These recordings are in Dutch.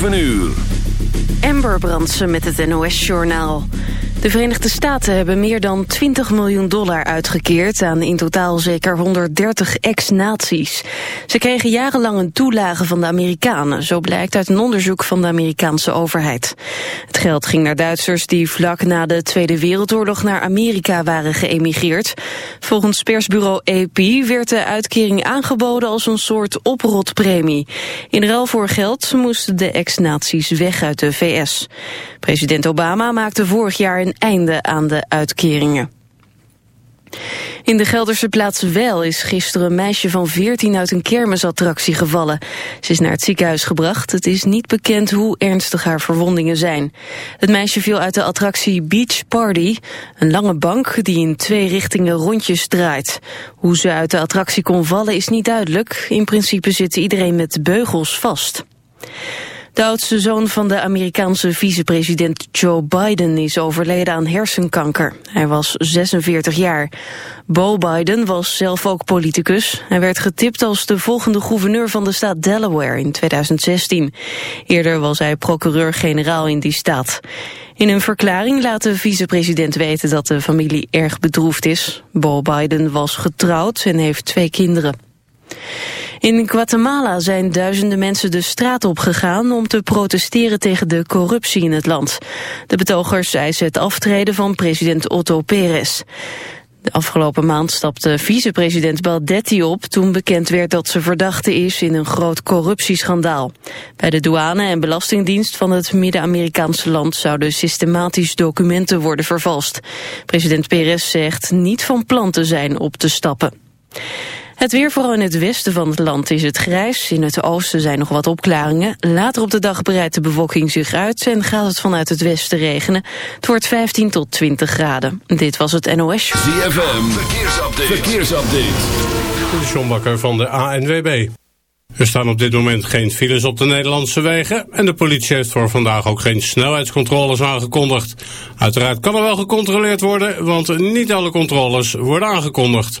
7 uur. Amber Brandsen met het NOS-journaal. De Verenigde Staten hebben meer dan 20 miljoen dollar uitgekeerd aan in totaal zeker 130 ex-nazi's. Ze kregen jarenlang een toelage van de Amerikanen, zo blijkt uit een onderzoek van de Amerikaanse overheid. Het geld ging naar Duitsers die vlak na de Tweede Wereldoorlog naar Amerika waren geëmigreerd. Volgens persbureau AP werd de uitkering aangeboden als een soort oprotpremie. In ruil voor geld moesten de ex-nazi's weg uit de VS. President Obama maakte vorig jaar einde aan de uitkeringen. In de Gelderse plaats Wel is gisteren een meisje van 14 uit een kermisattractie gevallen. Ze is naar het ziekenhuis gebracht. Het is niet bekend hoe ernstig haar verwondingen zijn. Het meisje viel uit de attractie Beach Party, een lange bank die in twee richtingen rondjes draait. Hoe ze uit de attractie kon vallen is niet duidelijk. In principe zit iedereen met beugels vast. De oudste zoon van de Amerikaanse vicepresident Joe Biden is overleden aan hersenkanker. Hij was 46 jaar. Bo Biden was zelf ook politicus. Hij werd getipt als de volgende gouverneur van de staat Delaware in 2016. Eerder was hij procureur-generaal in die staat. In een verklaring laat de vicepresident weten dat de familie erg bedroefd is. Bo Biden was getrouwd en heeft twee kinderen. In Guatemala zijn duizenden mensen de straat op gegaan om te protesteren tegen de corruptie in het land. De betogers eisen het aftreden van president Otto Perez. De afgelopen maand stapte vicepresident Baldetti op toen bekend werd dat ze verdachte is in een groot corruptieschandaal. Bij de douane en belastingdienst van het Midden-Amerikaanse land zouden systematisch documenten worden vervalst. President Perez zegt niet van plan te zijn op te stappen. Het weer vooral in het westen van het land is het grijs. In het oosten zijn nog wat opklaringen. Later op de dag breidt de bewolking zich uit en gaat het vanuit het westen regenen. Het wordt 15 tot 20 graden. Dit was het NOS. ZFM, verkeersupdate. verkeersupdate. De John Bakker van de ANWB. Er staan op dit moment geen files op de Nederlandse wegen... en de politie heeft voor vandaag ook geen snelheidscontroles aangekondigd. Uiteraard kan er wel gecontroleerd worden, want niet alle controles worden aangekondigd.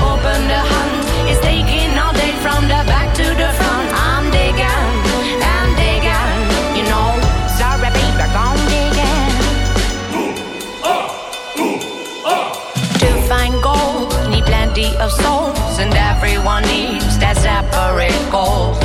everyone needs that separate goals.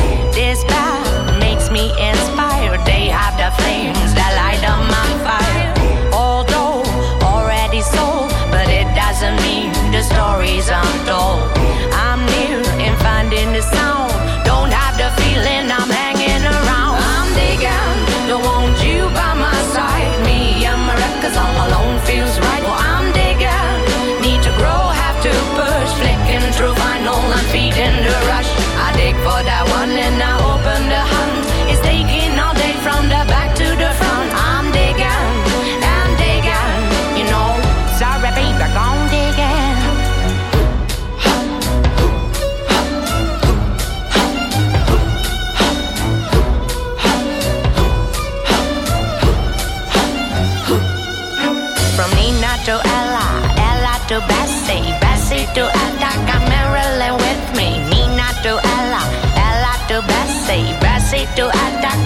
pasito hasta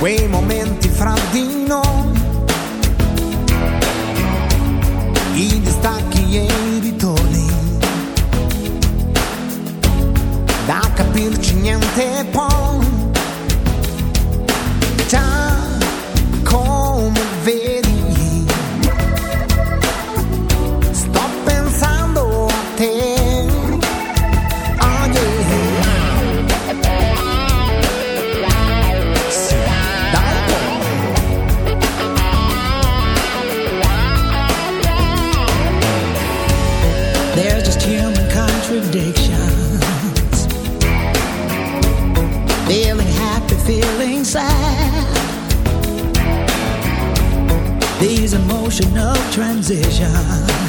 quei momenti fra di noi. transition.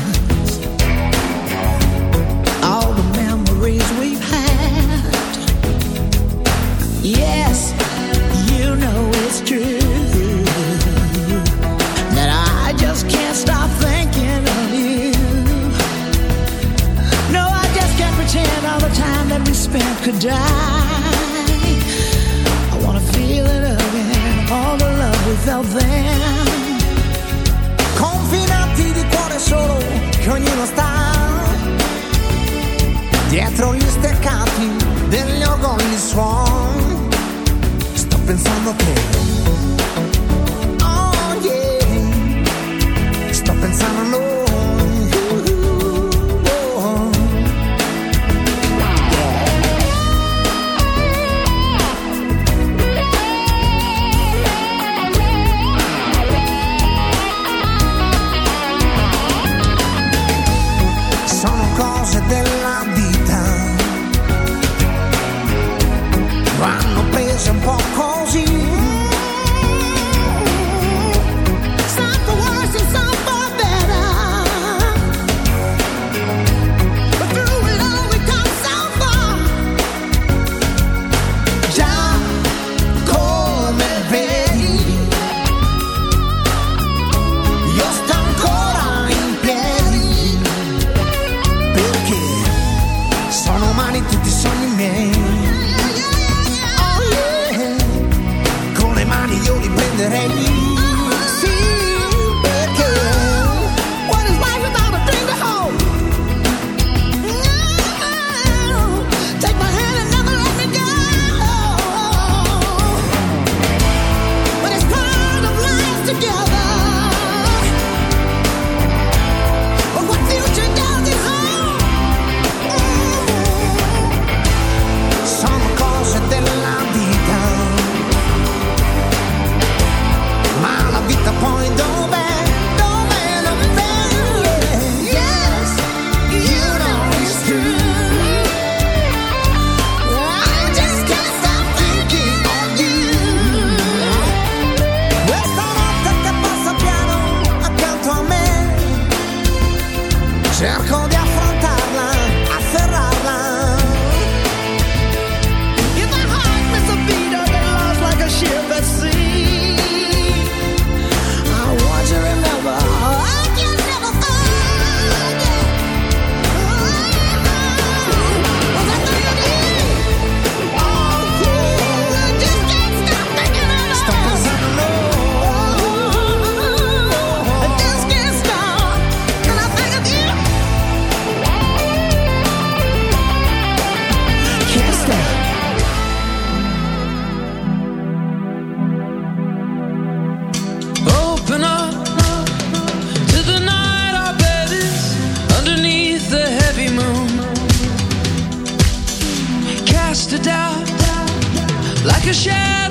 Cast it out like a shadow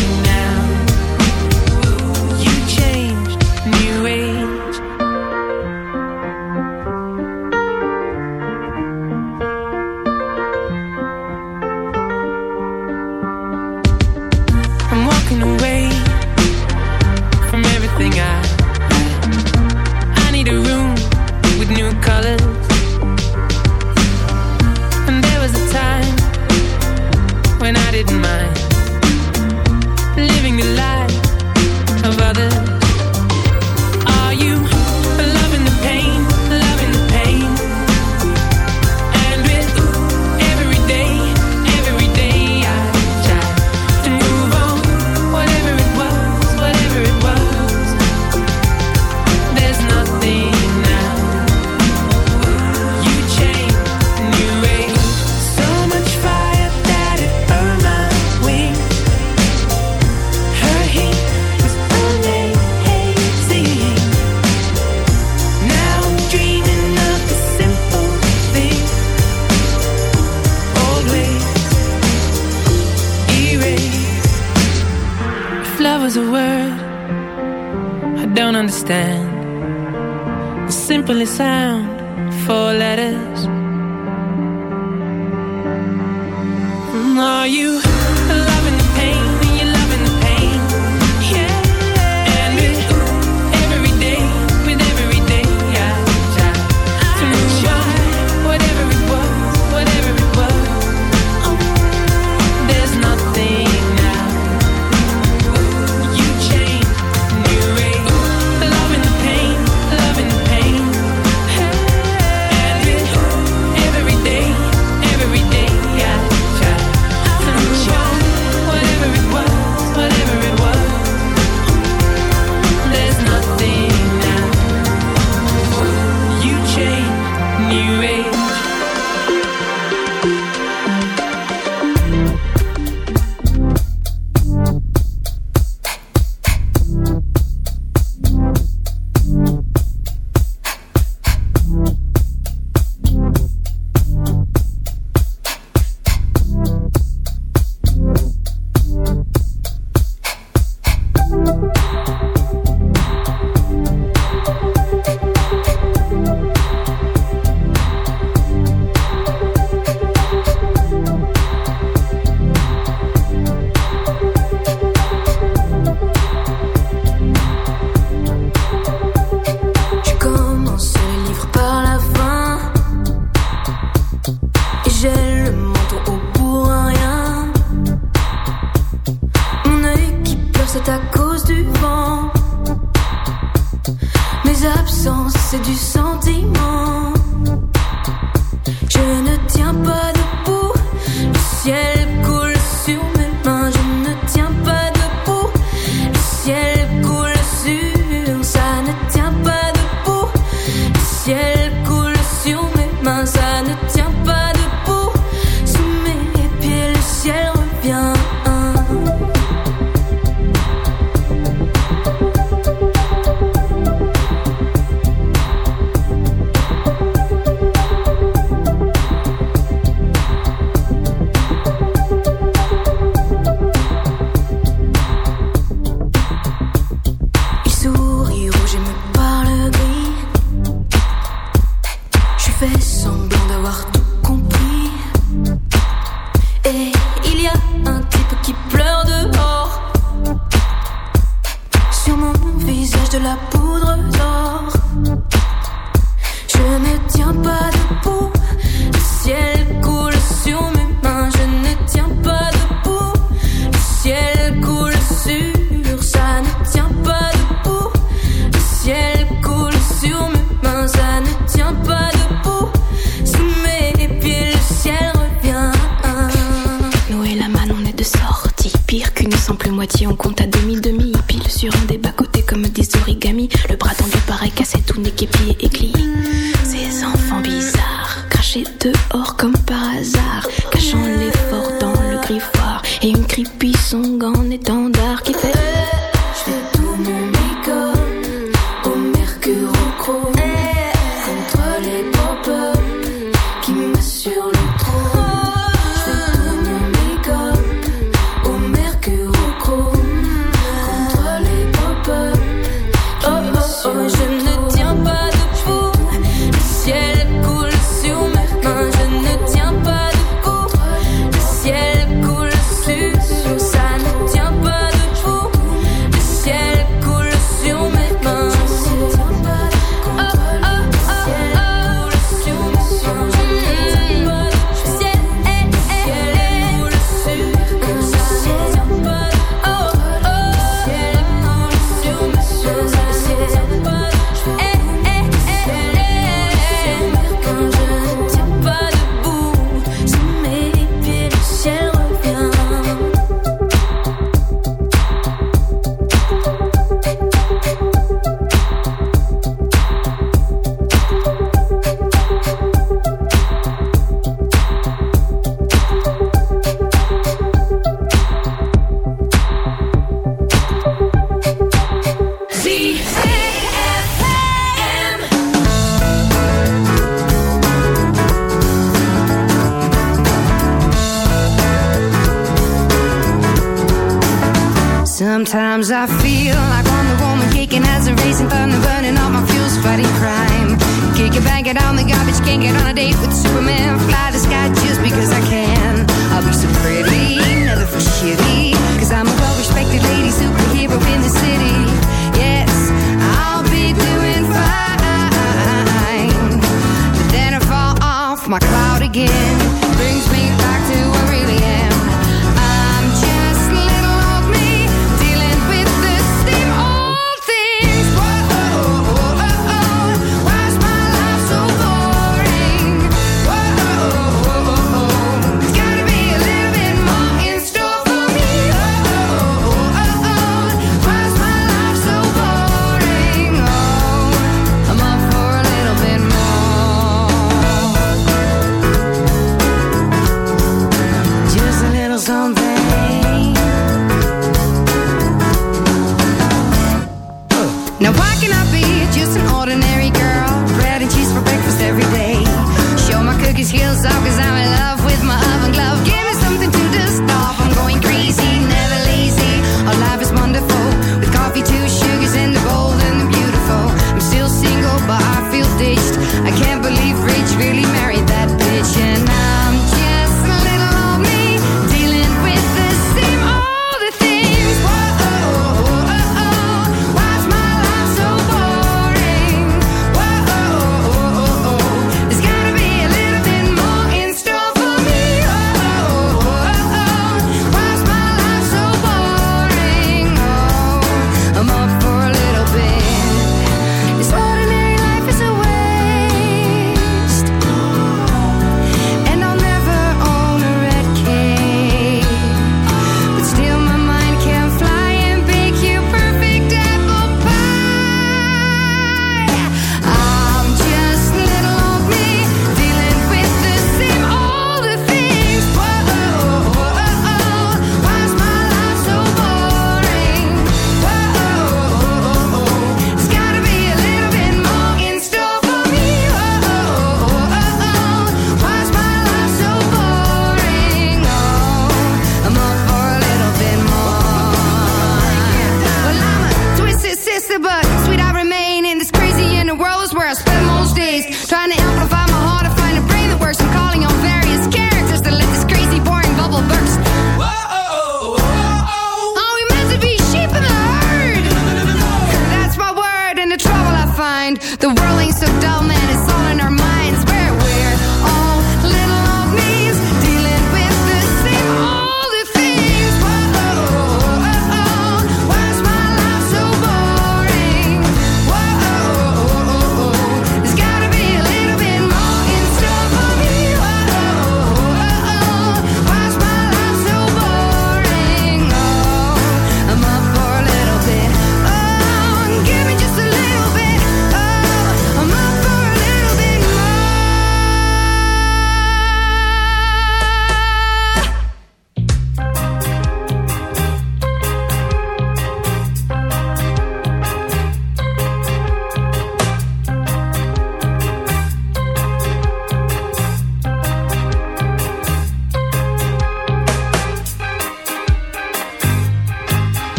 Are you?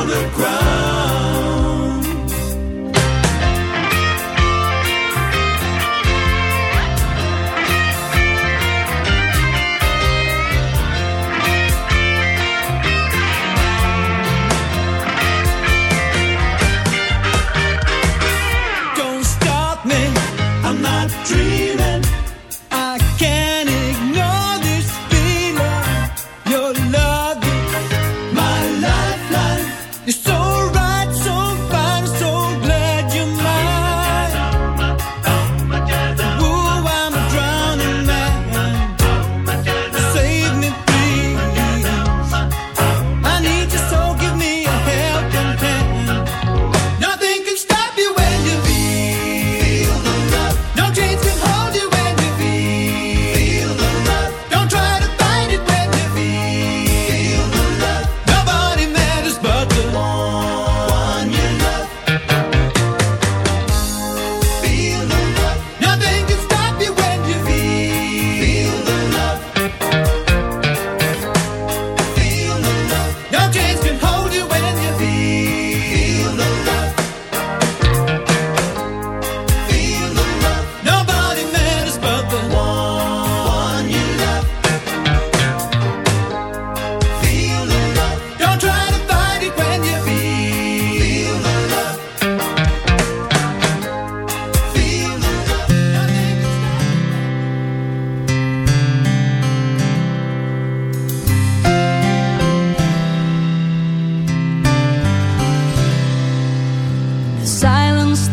On the ground.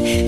it.